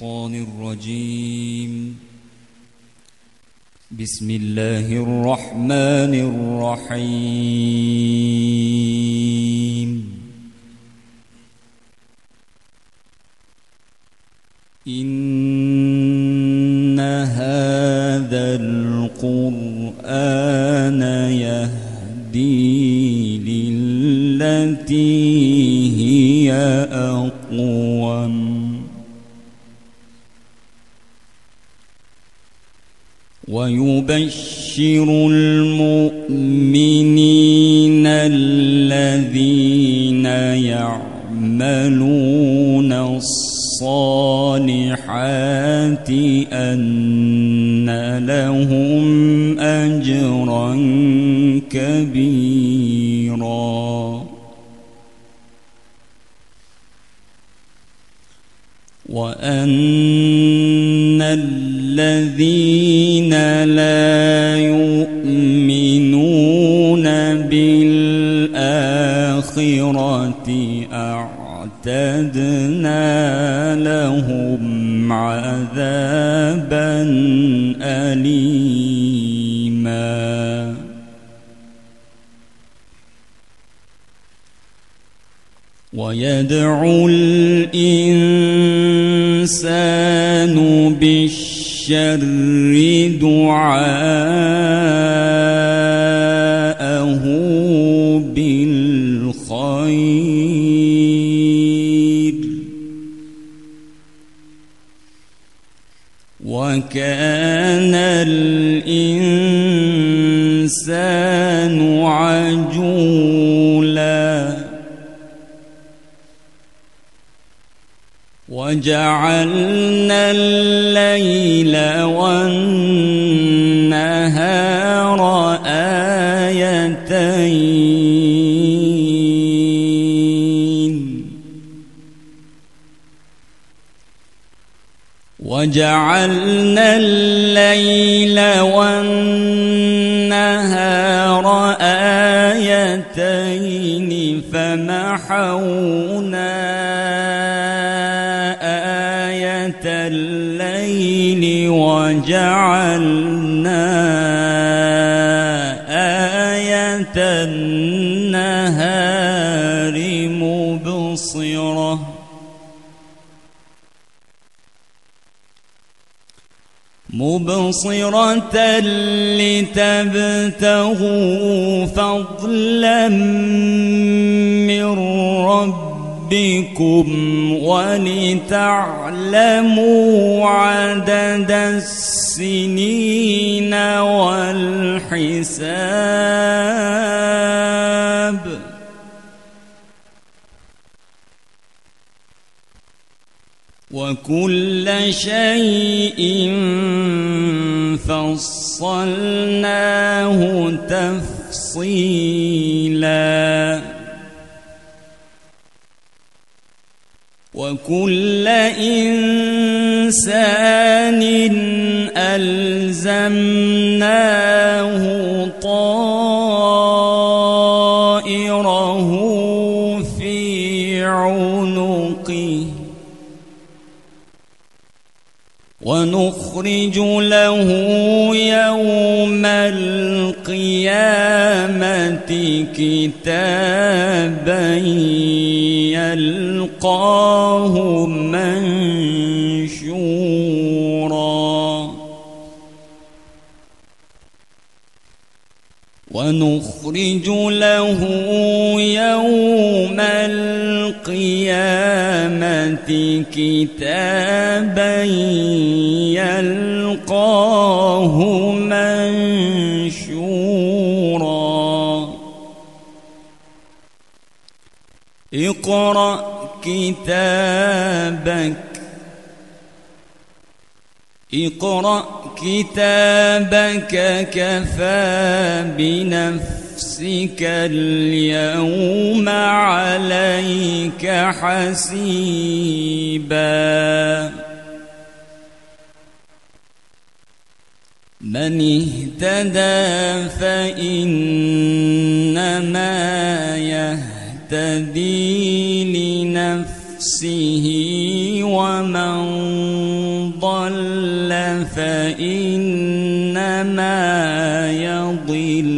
الشيطان الرجيم. بسم الله الرحمن الرحيم. إن هذا القرآن يهدي للتي هي أقوم ويبشر المؤمنين الذين يعملون الصالحات أن لهم أجرا كبيرا. وأن الذين لا يؤمنون بالآخرة أعتدنا لهم عذابا أليما. ويدعو الإنسان بالشر دعاءه بالخير. وكان الإنسان عجولا وجعلنا الليل والنهار آيتين. وجعلنا الليل والنهار آيتين فمحونا وجعلنا آية النهار مبصرة. مبصرة لتبتغوا فضلا من ربكم ولتعلموا عدد السنين والحساب. وكل شيء فصلناه تفصيلا. وكل إنسان ألزمناه ونخرج له يوم القيامة كتابا يلقاه منشورا. ونخرج له يوم القيامة كتابا يلقاه منشورا. اقرأ كتابك. اقرأ كتابك كفى بنفسك. اليوم عليك حسيبا. من اهتدى فإنما يهتدي لنفسه ومن ضل فإنما يضل.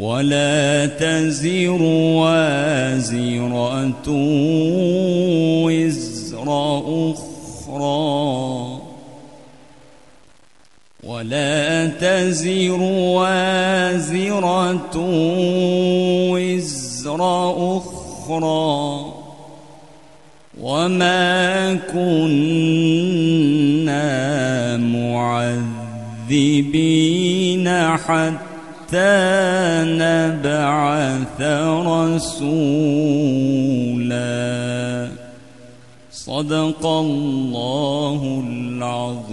ولا تزر وازرة وزر أخرى ولا تزر وازرة وزر أخرى وما كنا معذبين حتى نبعث رسولا. صدق الله العظيم.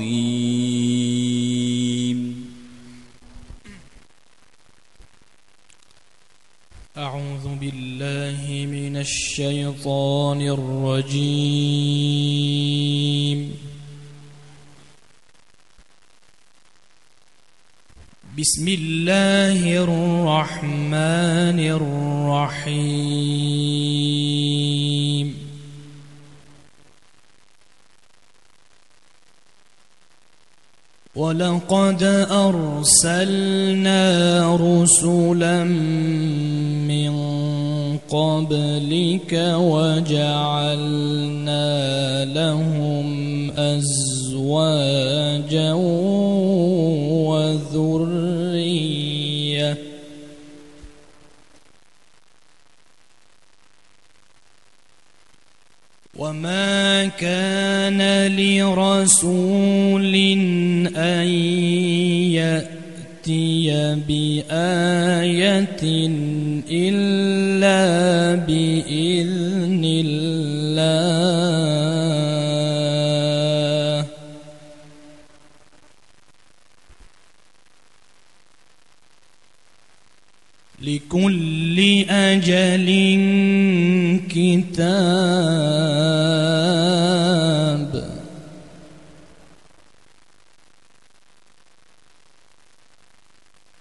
أعوذ بالله من الشيطان الرجيم. بسم الله الرحمن الرحيم. ولقد أرسلنا رسلا من قبلك وجعلنا لهم أزواجا وما كان لرسول أن يأتي بآية إلا بإذن الله. لكل أجل كتاب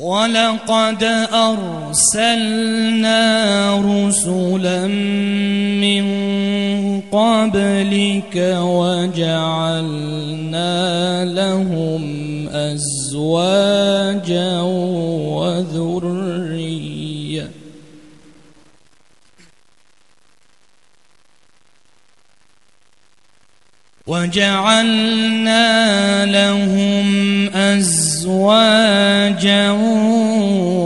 ولقد أرسلنا رسلا من قبلك وجعلنا لهم أزواجا وجعلنا لهم أزواجا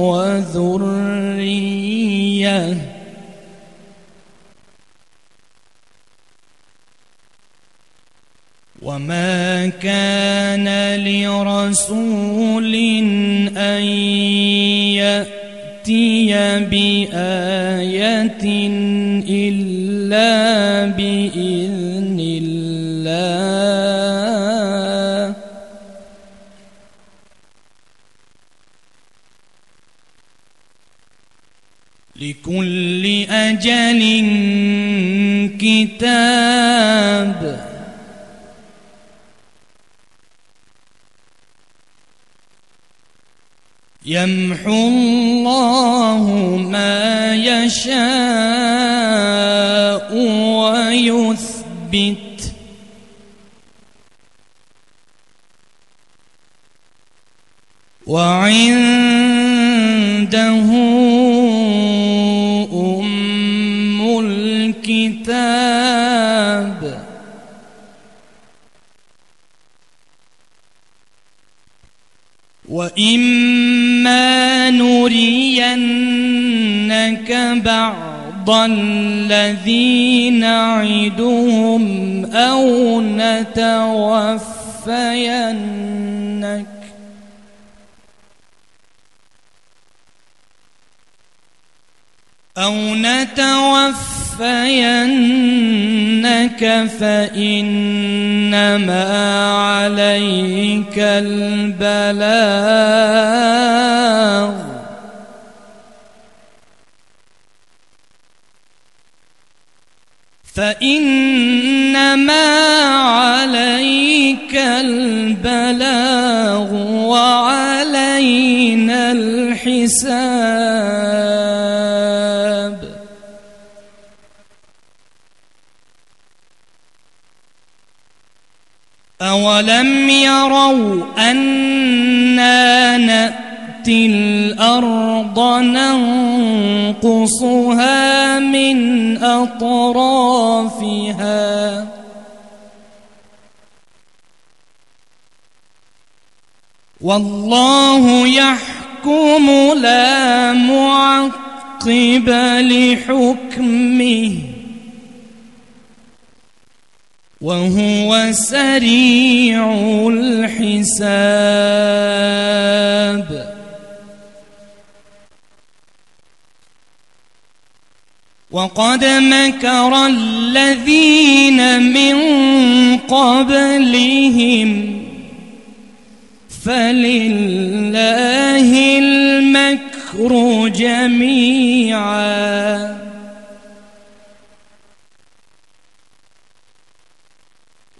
وذرية. وما كان لرسول أن يأتي بآية إلا بإذن أجل كتاب. يمحو الله ما يشاء ويثبت. وعنده وإما نرينك بعض الذي نعدهم أو نتوفينك أو نتوفينك فإنما عليك البلاغ. فإنما عليك البلاغ وعلينا الحساب. أولم يروا أنا نأتي الأرض ننقصها من أطرافها والله يحكم لا معقب لحكمه وهو سريع الحساب. وقد مكر الذين من قبلهم فلله المكر جميعا.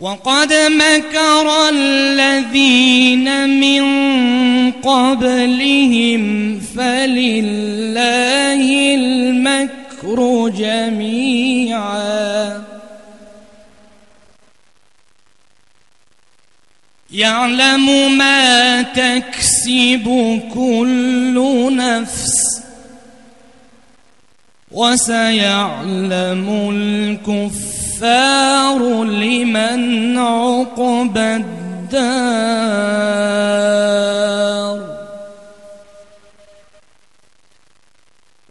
وقد مكر الذين من قبلهم فلله المكر جميعا. يعلم ما تكسب كل نفس وسيعلم الكفار لمن عقب الدار.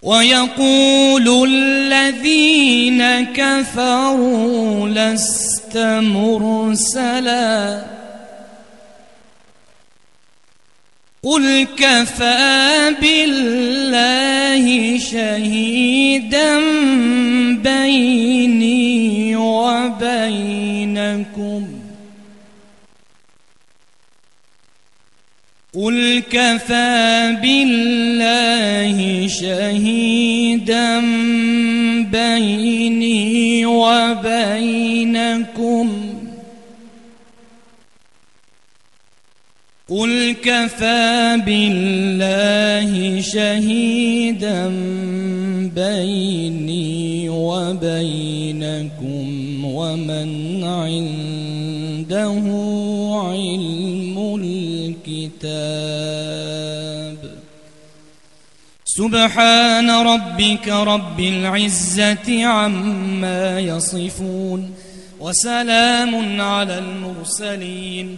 ويقول الذين كفروا لست مرسلا. قل كفى بالله شهيدا بيني وبينكم. قل كفى بالله شهيدا بيني وبينكم. قل كفى بالله شهيدا بيني وبينكم ومن عنده علم الكتاب. سبحان ربك رب العزة عما يصفون وسلام على المرسلين